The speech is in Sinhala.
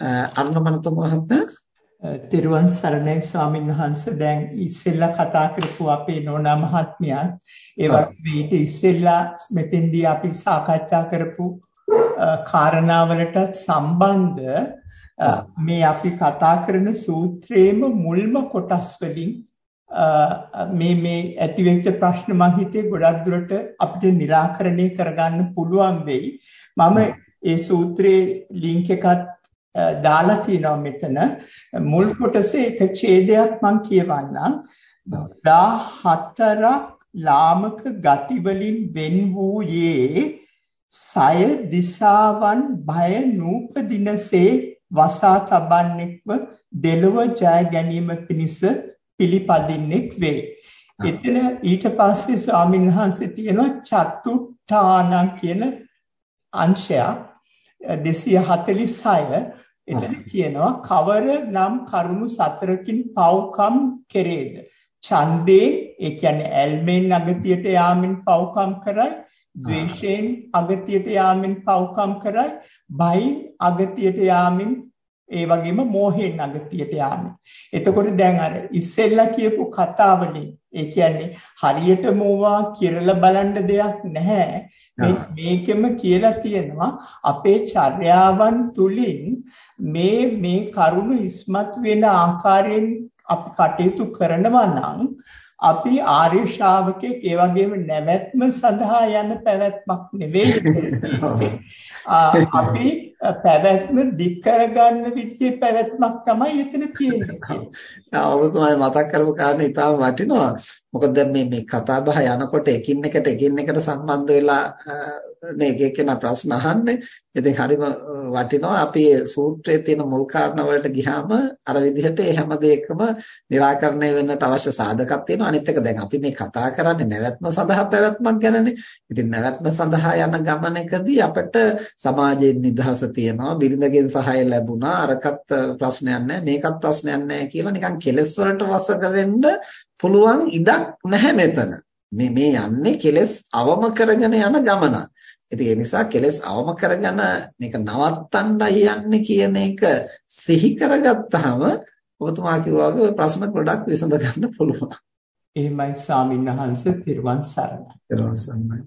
අරුණමනතුංග මහත්මයා තිරුවන් සරණයි ස්වාමීන් වහන්සේ. දැන් ඉස්සෙල්ලා කතා කරපු අපේ නෝනා මහත්මියන් ඒ වගේ ඊට ඉස්සෙල්ලා මෙතෙන්දී අපි සාකච්ඡා කරපු කාරණාවලට සම්බන්ධ මේ අපි කතා කරන සූත්‍රයේම මුල්ම කොටස් වලින් මේ මේ ඇතිවෙච්ච ප්‍රශ්න මම හිතේ ගොඩක් දුරට අපිට निराකරණය කරගන්න පුළුවන් වෙයි. මම ඒ සූත්‍රයේ ලින්ක් එකත් දාලා තිනවා මෙතන. මුල් කොටසේ එක ඡේදයක් මම කියවන්නම්. 14ක් ලාමක ගති වලින් වෙන් වූයේ සය දිසාවන් භය නූපදිනසේ වසා තබන්නෙක්ව දෙලොව ජය ගැනීම පිණිස පිළිපදින්නෙක් වේ. එතන ඊට පස්සේ ස්වාමීන් වහන්සේ තියෙනවා චතුට්ඨාන කියන අංශයක්. 246 එතන කියනවා කවර නම් කරුණු සතරකින් පව්කම් කෙරේද? ඡන්දේ ඒ කියන්නේ ඇල්මෙන් අගතියට යාමෙන් පව්කම් කරයි ද්වේෂයෙන් අගතියට යාමෙන් පව්කම් කරයි බයින් අගතියට යාමෙන් ඒ වගේම මෝහයෙන් අගතියට යාමෙන්. එතකොට දැන් අර ඉස්සෙල්ලා කියපු කතාවලින් ඒ කියන්නේ හරියට මොවා කිරලා බලන්න දෙයක් නැහැ. මේකෙම කියලා තියෙනවා අපේ චර්යාවන් තුලින් මේ මේ කරුණ ඉස්මතු වෙන ආකාරයෙන් අපි කටයුතු කරනවා නම් අපි ආර්ය ශ්‍රාවකෙක් ඒ වගේම නැවැත්ම සඳහා යන පැවැත්මක් නෙවෙයි. අපි පැවැත්ම දික් කරගන්න විදිහේ පැවැත්මක් තමයි එතන තියෙන්නේ. ඔබතුමායි මතක් කරපු කාරණේ ඉතාම වටිනවා. මොකද දැන් මේ මේ කතා බහ යනකොට එකින් එකට එකින් එකට සම්බන්ධ වෙලා නේ එක එකනා ප්‍රශ්න අහන්නේ. ඉතින් හරිම වටිනවා. අපි සූත්‍රයේ තියෙන මුල් කාරණා වලට ගියාම අර විදිහට ඒ හැම දෙයකම निराකරණය වෙන්නට අවශ්‍ය සාධකක් තියෙනවා. අනිත් එක දැන් අපි මේ කතා කරන්නේ නැවැත්ම සඳහා පැවැත්මක් ගැනනේ. ඉතින් නැවැත්ම සඳහා යන ගමනකදී අපිට සමාජයේ නිදහස තියෙනවා. බිරිඳගෙන් සහාය ලැබුණා. අරකට ප්‍රශ්නයක් නැහැ. මේකත් ප්‍රශ්නයක් නැහැ කියලා නිකන් කෙලස් වලට වසක වෙන්න පුළුවන් ඉඩක් නැහැ මෙතන. මේ මේ යන්නේ කෙලස් අවම කරගෙන යන ගමනක්. ඉතින් ඒ නිසා කෙලස් අවම කරගෙන මේක නවත්තන්නයි යන්නේ කියන එක සිහි කරගත්තාම ඔබතුමා කිව්වා වගේ ප්‍රශ්න ගොඩක් විසඳ ගන්න පුළුවන්. එහෙමයි ස්වාමීන් වහන්සේ පිරුවන් සරණයි. පිරුවන් සරණයි.